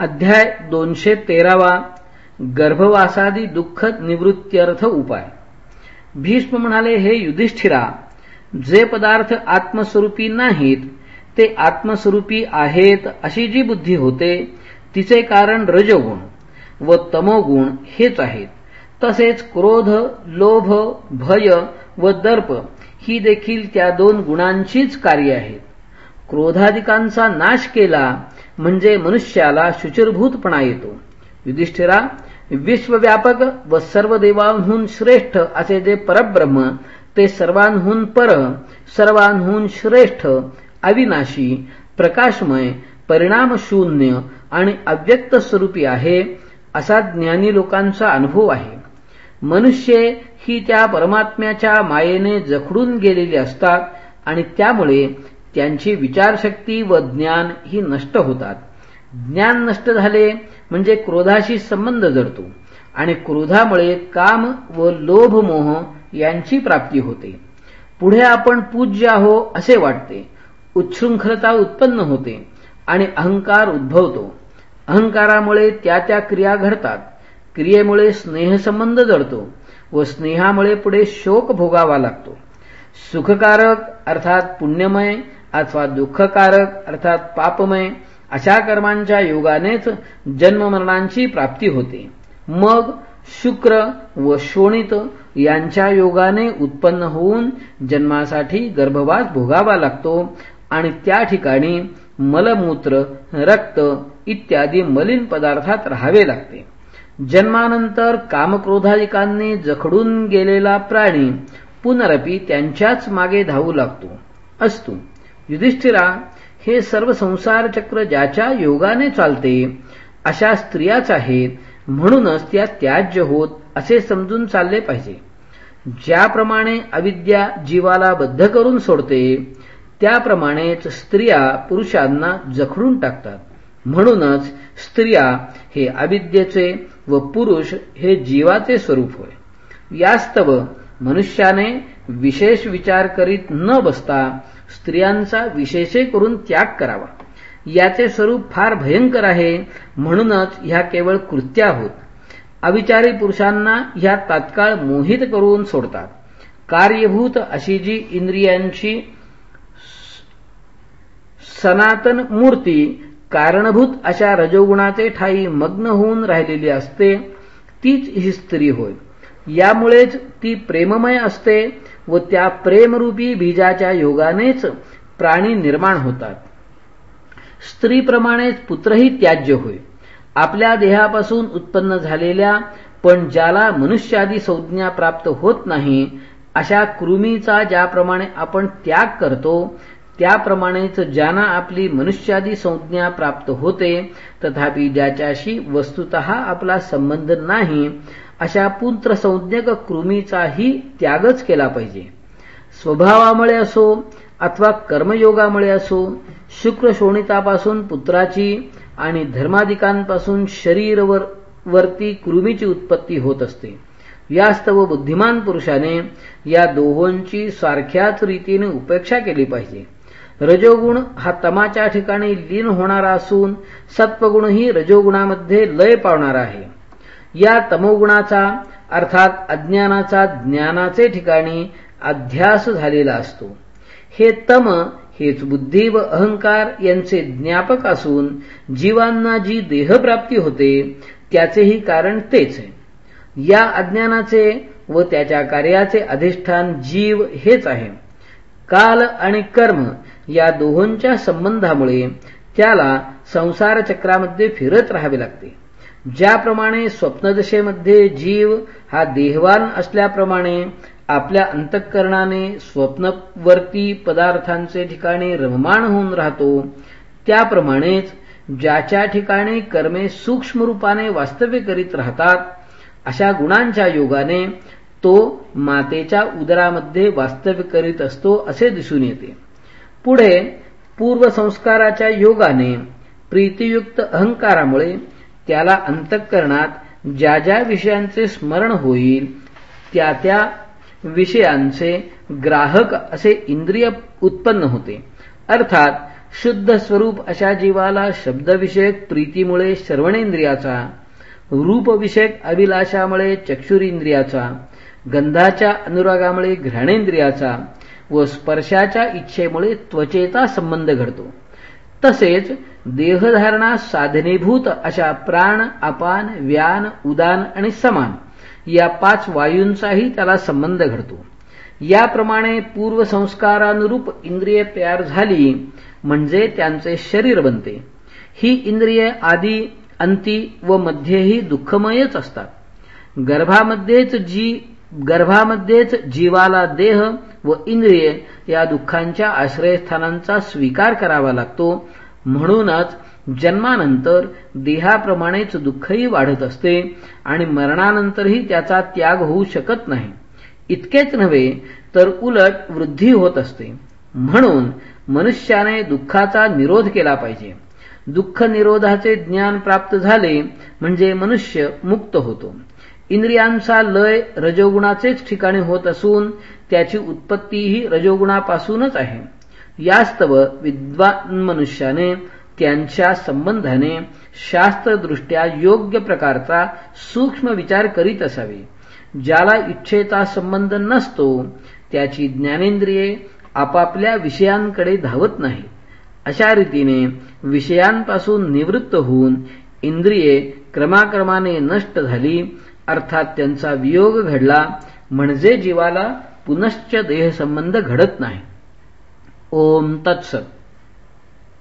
अध्याय दोनशे तेरावा गर्भवासादी दुःख निवृत्त्यर्थ उपाय. भीष्म म्हणाले हे युधिष्ठिरा जे पदार्थ आत्मस्वरूपी नाहीत ते आत्मस्वरूपी आहेत अशी जी बुद्धी होते तिचे कारण रजोगुण व तमोगुण हेच आहेत. तसेच क्रोध लोभ भय व दर्प ही देखील त्या दोन गुणांचीच कार्य आहेत. क्रोधाधिकांचा नाश केला म्हणजे मनुष्याला शुचिरभूतपणा येतो. युधिष्ठिरा विश्वव्यापक व सर्व देवांहून श्रेष्ठ असे जे परब्रह्म ते सर्वांहून पर सर्वांहून श्रेष्ठ अविनाशी प्रकाशमय परिणामशून्य आणि अव्यक्त स्वरूपी आहे असा ज्ञानी लोकांचा अनुभव आहे. मनुष्य ही त्या परमात्म्याच्या मायेने जखडून गेलेली असतात आणि त्यामुळे त्यांची विचारशक्ती व ज्ञान ही नष्ट होतात. ज्ञान नष्ट झाले म्हणजे क्रोधाशी संबंध जडतो आणि क्रोधामुळे काम व लोभ मोह यांची प्राप्ती होते. पुढे आपण पूज्य आहो असे वाटते. उच्छृंखलता उत्पन्न होते आणि अहंकार उद्भवतो. अहंकारामुळे त्या त्या क्रिया घडतात. क्रियेमुळे स्नेहसंबंध जडतो व स्नेहामुळे पुढे शोक भोगावा लागतो. सुखकारक अर्थात पुण्यमय अथवा दुःखकारक अर्थात पापमय अशा कर्मांच्या योगानेच जन्ममरणांची प्राप्ती होते. मग शुक्र व शोणित यांच्या योगाने उत्पन्न होऊन जन्मासाठी गर्भवास भोगावा लागतो आणि त्या ठिकाणी मलमूत्र रक्त इत्यादी मलिन पदार्थात राहावे लागते. जन्मानंतर कामक्रोधाधिकांनी जखडून गेलेला प्राणी पुनरपी त्यांच्याच मागे धावू लागतो असतो. युधिष्ठिरा हे सर्व संसार चक्र ज्याच्या योगाने चालते अशा स्त्रियाच आहेत म्हणूनच त्या त्याज्य होत असे समजून चालले पाहिजे. ज्याप्रमाणे अविद्या जीवाला बद्ध करून सोडते त्याप्रमाणेच स्त्रिया पुरुषांना जखडून टाकतात. म्हणूनच स्त्रिया हे अविद्येचे व पुरुष हे जीवाचे स्वरूप होय. यास्तव मनुष्याने विशेष विचार करीत न बसता स्त्रियांचा विशेषे करून त्याग करावा. याचे स्वरूप फार भयंकर आहे म्हणूनच ह्या केवळ कृत्या होत. अविचारी पुरुषांना ह्या तात्काळ मोहित करून सोडतात. कार्यभूत अशी जी इंद्रियांची सनातन मूर्ती कारणभूत अशा रजोगुणाचे ठाई मग्न होऊन राहिलेली असते तीच ही स्त्री होय. यामुळेच ती प्रेममय असते व त्या प्रेमरूपी बीजाच्या योगानेच प्राणी निर्माण होतात. स्त्रीप्रमाणेच पुत्रही त्याज्य होय. आपल्या देहापासून उत्पन्न झालेल्या पण ज्याला मनुष्यादी संज्ञा प्राप्त होत नाही अशा कृमीचा ज्याप्रमाणे आपण त्याग करतो त्याप्रमाणेच ज्यांना आपली मनुष्यादी संज्ञा प्राप्त होते तथापि ज्याच्याशी वस्तुत आपला संबंध नाही अशा पुत्र संज्ञक कृमीचाही त्यागच केला पाहिजे. स्वभावामुळे असो अथवा कर्मयोगामुळे असो शुक्र शोणितापासून पुत्राची आणि धर्माधिकांपासून शरीरवर वरती कृमीची उत्पत्ती होत असते. यास्तव बुद्धिमान पुरुषाने या दोहोंची सारख्याच रीतीने उपेक्षा केली पाहिजे. रजोगुण हा तमाच्या ठिकाणी लीन होणारा असून सत्वगुणही रजोगुणामध्ये लय पावणारा आहे. या तमोगुणाचा अर्थात अज्ञानाचा ज्ञानाचे ठिकाणी अध्यास झालेला असतो. हे तम हेच बुद्धी व अहंकार यांचे ज्ञापक असून जीवांना जी देहप्राप्ती होते त्याचेही कारण तेच आहे. या अज्ञानाचे व त्याच्या कार्याचे अधिष्ठान जीव हेच आहे. काल आणि कर्म या दोहोंच्या संबंधामुळे त्याला संसार चक्रामध्ये फिरत राहावे लागते. ज्याप्रमाणे स्वप्नदशेमध्ये जीव हा देहवान असल्याप्रमाणे आपल्या अंतःकरणाने स्वप्नवर्ती पदार्थांचे ठिकाणी रममाण होऊन राहतो त्याप्रमाणेच ज्याच्या ठिकाणी कर्मे सूक्ष्म रूपाने वास्तव्य करीत राहतात अशा गुणांच्या योगाने तो मातेच्या उदरामध्ये वास्तव्य करीत असतो असे दिसून येते. पुढे पूर्वसंस्काराच्या योगाने प्रीतियुक्त अहंकारामुळे त्याला अंतःकरणात ज्या ज्या विषयांचे स्मरण होईल त्या त्या विषयांचे ग्राहक असे इंद्रिय उत्पन्न होते. अर्थात शुद्ध स्वरूप अशा जीवाला शब्दविषयक प्रीतीमुळे श्रवणेंद्रियाचा रूपविषयक अभिलाषामुळे चक्षुरिंद्रियाचा गंधाच्या अनुरागामुळे घ्राणेंद्रियाचा व स्पर्शाच्या इच्छेमुळे त्वचेचा संबंध घडतो. तसेच देहधारणा साधनेभूत अशा प्राण अपान व्यान उदान आणि समान. या पाच वायूंचाही त्याला संबंध घडतो. याप्रमाणे पूर्वसंस्कारानुरूप इंद्रिये तयार झाली म्हणजे त्यांचे शरीर बनते. ही इंद्रिये आधी अंती व मध्येही दुःखमयच असतात. गर्भामध्येच जी गर्भामध्येच जीवाला देह व इंद्रिये या दुःखांच्या आश्रयस्थानांचा स्वीकार करावा लागतो म्हणूनच जन्मानंतर देहाप्रमाणेच दुःखही वाढत असते आणि मरणानंतरही त्याचा त्याग होऊ शकत नाही. इतकेच नव्हे तर उलट वृद्धी होत असते. म्हणून मनुष्याने दुःखाचा निरोध केला पाहिजे. दुःख निरोधाचे ज्ञान प्राप्त झाले म्हणजे मनुष्य मुक्त होतो. इंद्रियांचा लय रजोगुणाचेच ठिकाणी होत असून त्याची उत्पत्तीही रजोगुणापासूनच आहे. यास्तव विद्वान मनुष्याने त्यांच्या संबंधाने शास्त्रदृष्ट्या योग्य प्रकारचा सूक्ष्म विचार करीत असावे. ज्याला इच्छेचा संबंध नसतो त्याची ज्ञानेंद्रिये आपापल्या विषयांकडे धावत नाही. अशा रीतीने विषयांपासून निवृत्त होऊन इंद्रिये क्रमाक्रमाने नष्ट झाली अर्थात त्यांचा वियोग घडला म्हणजे जीवाला पुनश्च देहसंबंध घडत नाही. ओम तत्सत